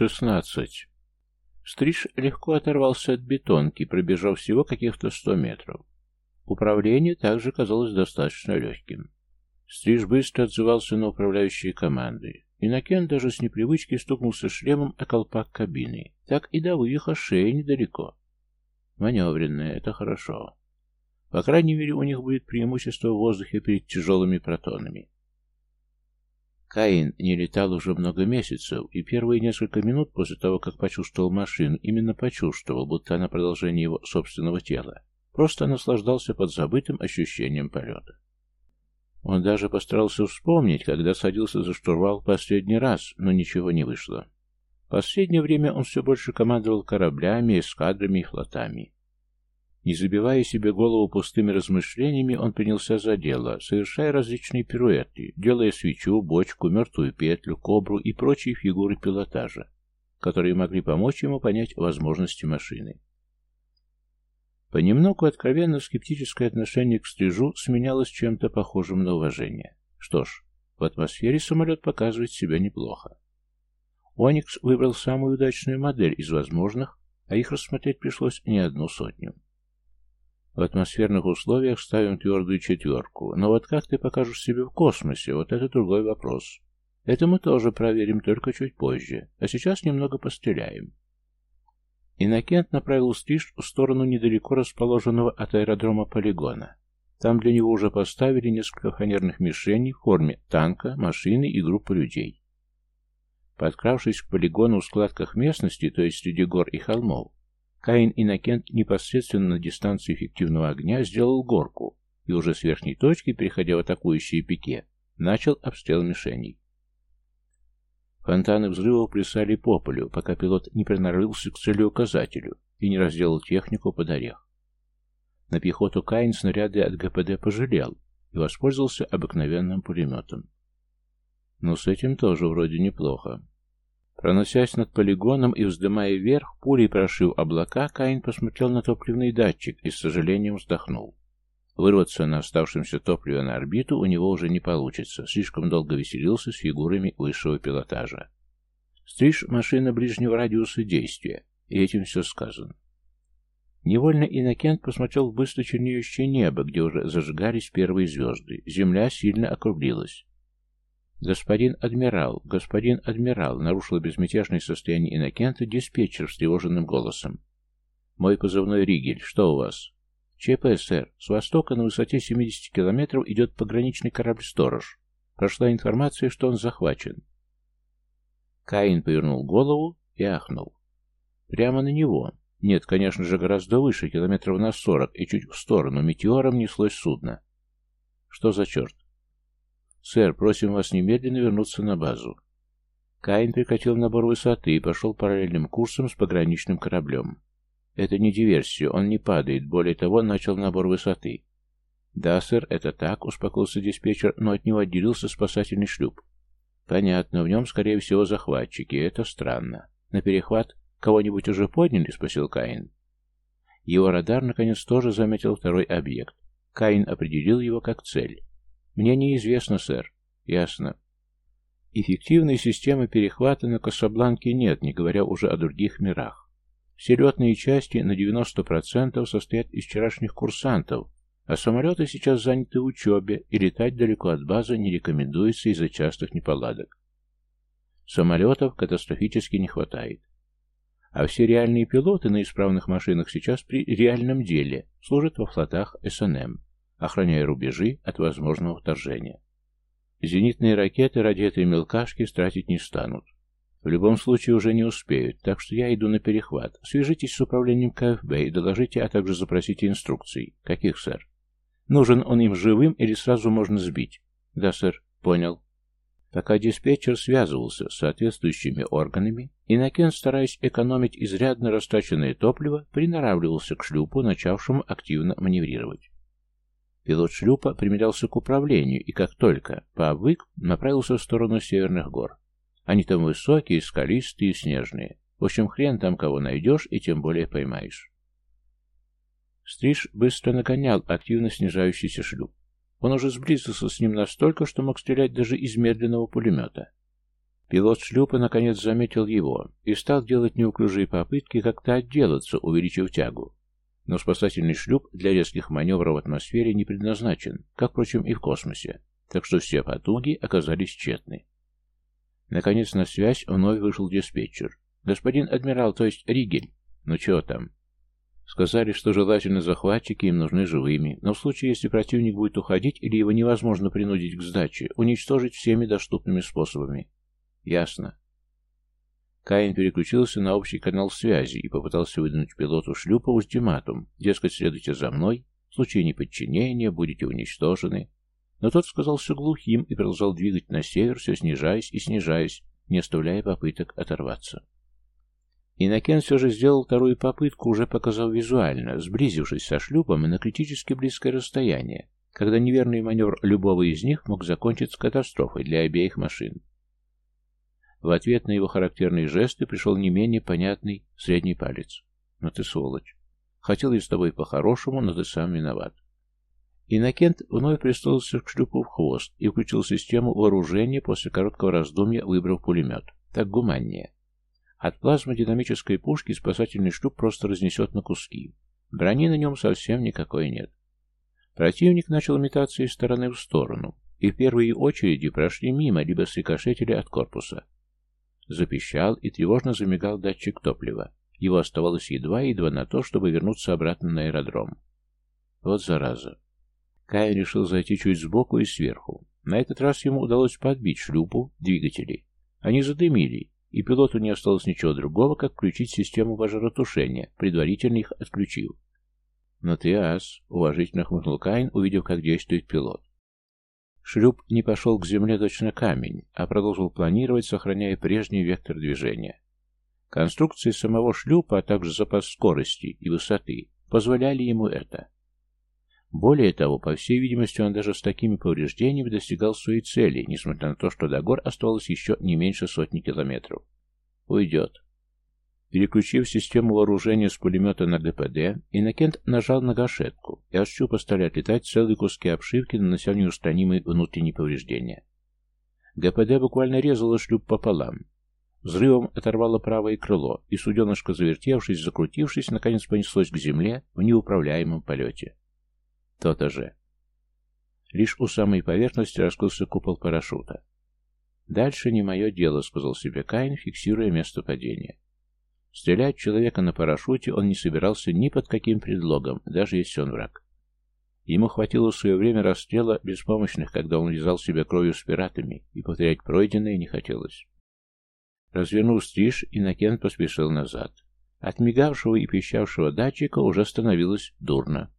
шестнадцать. Стриж легко оторвался от бетонки, пробежав всего каких-то сто метров. Управление также казалось достаточно легким. Стриж быстро отзывался на управляющие команды. Инокен даже с непривычки стукнулся шлемом о колпак кабины. Так и до вывиха шеи недалеко. Маневренное, это хорошо. По крайней мере, у них будет преимущество в воздухе перед тяжелыми протонами. Каин не летал уже много месяцев, и первые несколько минут после того, как почувствовал машину, именно почувствовал, будто она продолжение его собственного тела. Просто наслаждался подзабытым ощущением полета. Он даже постарался вспомнить, когда садился за штурвал последний раз, но ничего не вышло. Последнее время он все больше командовал кораблями, эскадрами и флотами. Не забивая себе голову пустыми размышлениями, он принялся за дело, совершая различные пируэты, делая свечу, бочку, мертвую петлю, кобру и прочие фигуры пилотажа, которые могли помочь ему понять возможности машины. Понемногу откровенно скептическое отношение к стрижу сменялось чем-то похожим на уважение. Что ж, в атмосфере самолет показывает себя неплохо. Оникс выбрал самую удачную модель из возможных, а их рассмотреть пришлось не одну сотню. В атмосферных условиях ставим твердую четверку, но вот как ты покажешь себе в космосе, вот это другой вопрос. Это мы тоже проверим только чуть позже, а сейчас немного постреляем. Иннокент направил стриж в сторону недалеко расположенного от аэродрома полигона. Там для него уже поставили несколько фанерных мишеней в форме танка, машины и группы людей. Подкравшись к полигону в складках местности, то есть среди гор и холмов, Каин Иннокент непосредственно на дистанции эффективного огня сделал горку и уже с верхней точки, переходя в атакующие пике, начал обстрел мишеней. Фонтаны взрывов плясали по полю, пока пилот не приноровился к целеуказателю и не разделал технику под орех. На пехоту Каин снаряды от ГПД пожалел и воспользовался обыкновенным пулеметом. Но с этим тоже вроде неплохо. Проносясь над полигоном и вздымая вверх, пулей прошив облака, Каин посмотрел на топливный датчик и с сожалением вздохнул. Вырваться на оставшемся топливе на орбиту у него уже не получится, слишком долго веселился с фигурами высшего пилотажа. Стриж — машина ближнего радиуса действия, и этим все сказано. Невольно Иннокент посмотрел в быстро чернеющее небо, где уже зажигались первые звезды. Земля сильно округлилась. «Господин адмирал, господин адмирал!» — нарушил безмятежное состояние Иннокента диспетчер встревоженным голосом. «Мой позывной Ригель, что у вас?» ЧП, сэр. С востока на высоте 70 километров идет пограничный корабль «Сторож». Прошла информация, что он захвачен. Каин повернул голову и ахнул. Прямо на него. Нет, конечно же, гораздо выше, километров на сорок, и чуть в сторону. Метеором неслось судно. Что за черт? Сэр, просим вас немедленно вернуться на базу. Каин прекратил набор высоты и пошел параллельным курсом с пограничным кораблем. Это не диверсия, он не падает, более того, начал набор высоты. Да, сэр, это так, успокоился диспетчер, но от него отделился спасательный шлюп. Понятно, в нем, скорее всего, захватчики, это странно. На перехват кого-нибудь уже подняли? спросил Каин. Его радар, наконец, тоже заметил второй объект. Каин определил его как цель. Мне неизвестно, сэр. Ясно. Эффективной системы перехвата на Касабланке нет, не говоря уже о других мирах. Все летные части на 90% состоят из вчерашних курсантов, а самолеты сейчас заняты в учебе, и летать далеко от базы не рекомендуется из-за частых неполадок. Самолетов катастрофически не хватает. А все реальные пилоты на исправных машинах сейчас при реальном деле служат во флотах СНМ, охраняя рубежи от возможного вторжения. Зенитные ракеты ради этой мелкашки стратить не станут. В любом случае уже не успеют, так что я иду на перехват. Свяжитесь с управлением КФБ и доложите, а также запросите инструкций. Каких, сэр? Нужен он им живым или сразу можно сбить? Да, сэр. Понял. Пока диспетчер связывался с соответствующими органами, Иннокен, стараясь экономить изрядно растраченное топливо, приноравливался к шлюпу, начавшему активно маневрировать. Пилот шлюпа примерялся к управлению и, как только пообвык, направился в сторону северных гор. Они там высокие, скалистые, снежные. В общем, хрен там кого найдешь и тем более поймаешь. Стриж быстро нагонял активно снижающийся шлюп. Он уже сблизился с ним настолько, что мог стрелять даже из медленного пулемета. Пилот шлюпа наконец заметил его и стал делать неуклюжие попытки как-то отделаться, увеличив тягу. Но спасательный шлюп для резких маневров в атмосфере не предназначен, как, впрочем, и в космосе, так что все потуги оказались тщетны. Наконец на связь вновь вышел диспетчер. «Господин адмирал, то есть Ригель. Ну чего там?» Сказали, что желательно захватчики им нужны живыми, но в случае, если противник будет уходить или его невозможно принудить к сдаче, уничтожить всеми доступными способами. Ясно. Каин переключился на общий канал связи и попытался выдвинуть пилоту шлюпа ультиматум, дескать, следуйте за мной, в случае неподчинения будете уничтожены. Но тот сказался глухим и продолжал двигать на север, все снижаясь и снижаясь, не оставляя попыток оторваться. Иннокен все же сделал вторую попытку, уже показав визуально, сблизившись со шлюпом и на критически близкое расстояние, когда неверный маневр любого из них мог закончиться катастрофой для обеих машин. В ответ на его характерные жесты пришел не менее понятный средний палец. «Но «Ну ты сволочь. Хотел я с тобой по-хорошему, но ты сам виноват». Иннокент вновь пристроился к шлюпу в хвост и включил систему вооружения после короткого раздумья, выбрав пулемет. Так гуманнее. От плазмодинамической пушки спасательный шлюп просто разнесет на куски. Брони на нем совсем никакой нет. Противник начал метаться из стороны в сторону, и в первые очереди прошли мимо, либо срикошетили от корпуса. Запищал и тревожно замигал датчик топлива. Его оставалось едва-едва на то, чтобы вернуться обратно на аэродром. Вот зараза. Кай решил зайти чуть сбоку и сверху. На этот раз ему удалось подбить шлюпу, двигатели. Они задымили, и пилоту не осталось ничего другого, как включить систему пожаротушения, предварительно их отключив. «Но ты ас», — уважительно хмыкнул Каин, увидев, как действует пилот. Шлюп не пошел к земле точно камень, а продолжил планировать, сохраняя прежний вектор движения. Конструкции самого шлюпа, а также запас скорости и высоты позволяли ему это. Более того, по всей видимости, он даже с такими повреждениями достигал своей цели, несмотря на то, что до гор оставалось еще не меньше сотни километров. Уйдет. Переключив систему вооружения с пулемета на ГПД, Иннокент нажал на гашетку, и от щупа стали отлетать целые куски обшивки, нанося неустранимые внутренние повреждения. ГПД буквально резало шлюп пополам. Взрывом оторвало правое крыло, и суденышко, завертевшись, закрутившись, наконец понеслось к земле в неуправляемом полете. То-то же. Лишь у самой поверхности раскрылся купол парашюта. «Дальше не мое дело», — сказал себе Каин, фиксируя место падения. Стрелять человека на парашюте он не собирался ни под каким предлогом, даже если он враг. Ему хватило в свое время расстрела беспомощных, когда он лизал себя кровью с пиратами, и повторять пройденное не хотелось. Развернув стриж, Иннокент поспешил назад. От мигавшего и пищавшего датчика уже становилось дурно.